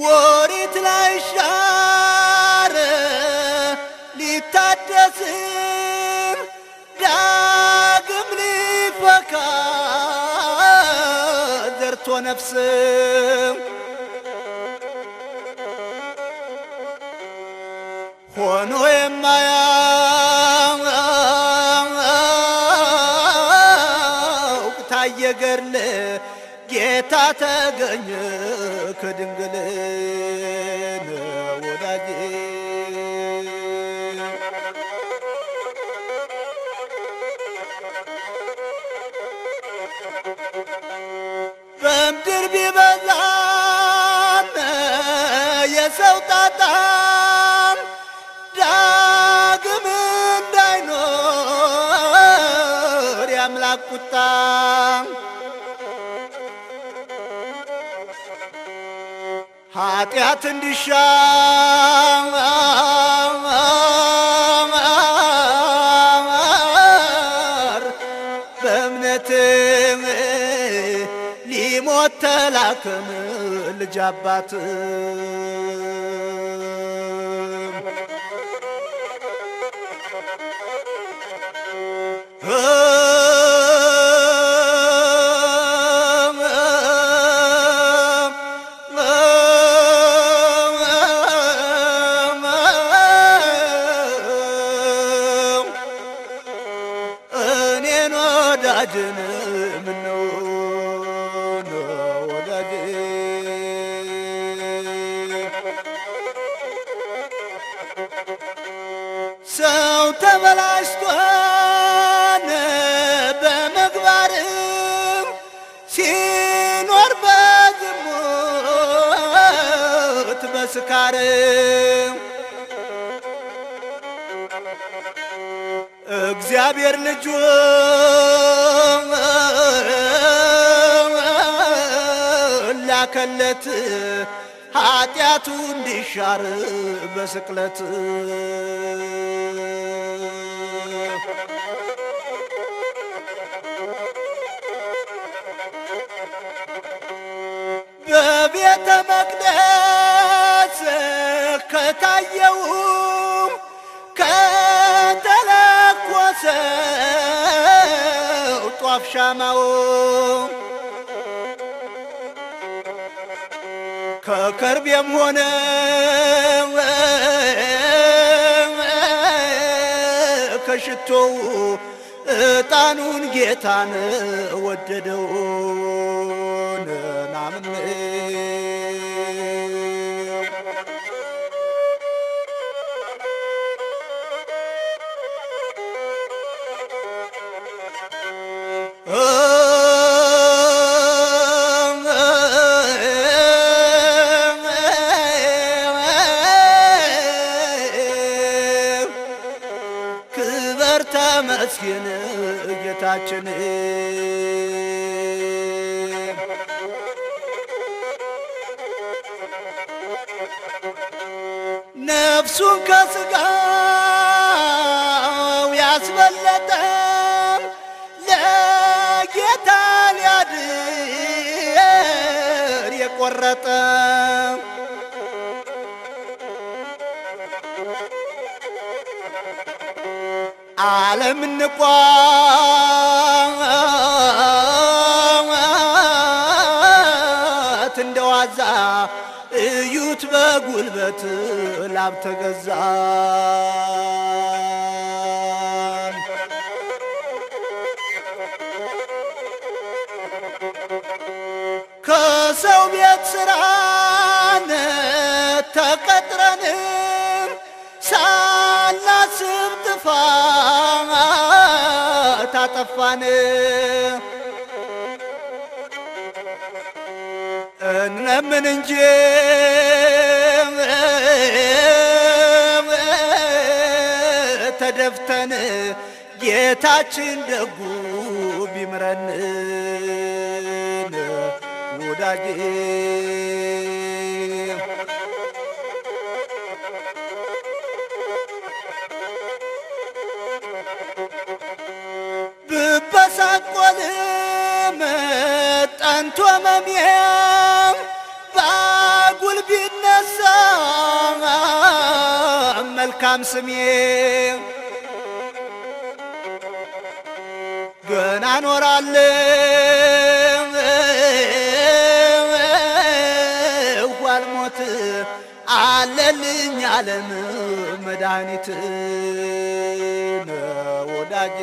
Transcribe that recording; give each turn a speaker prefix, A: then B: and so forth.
A: ወሪት ላይ ሻረ? ሊታደስም ዳግም ሊፈካ ዘርቶ ነፍስም። ሆኖ የማያውቅ ታየ ገድል ጌታ ተገኘ ከድንግል ወዳጄ። በምድር ቢበዛም የሰው ጣጣም ዳግም እንዳይኖር የአምላክ ቁጣ ኃጢአት እንዲሻር በእምነት ሊሞት ተላከን ልጅ አባት ወዳጅን ምነው ወዳጅ ሰው ተበላሽቷን በምግባርም ሲኖር በዝሙት በስካርም እግዚአብሔር ልጁ ላከለት ኃጢአቱ እንዲሻር በስቅለት። በቤተ መቅደስ ከተለኮሰው ጧፍ ሻማው ከከርቤም ሆነ ከሽቶው ዕጣኑን ጌታን ወደደው ናምን ተመስገን ጌታችን። ነፍሱን ከስጋው ያስበለጠ ለጌታ ሊያድር የቆረጠ ዓለም ንቋት እንደዋዛ እዩት በጉልበት ላብ ተገዛ። ከሰው ቤት ስራን አጠፋን። እንለምን እንጂ ተደፍተን ጌታችን ደጉ ቢምረን። ወዳጄ ከንቱ መሜ ባጉል ቢነሳ መልካም ስሜ ገና ኖራለሁ አልሞት አለልኝ ዓለም መድኃኒት ነው ወዳጄ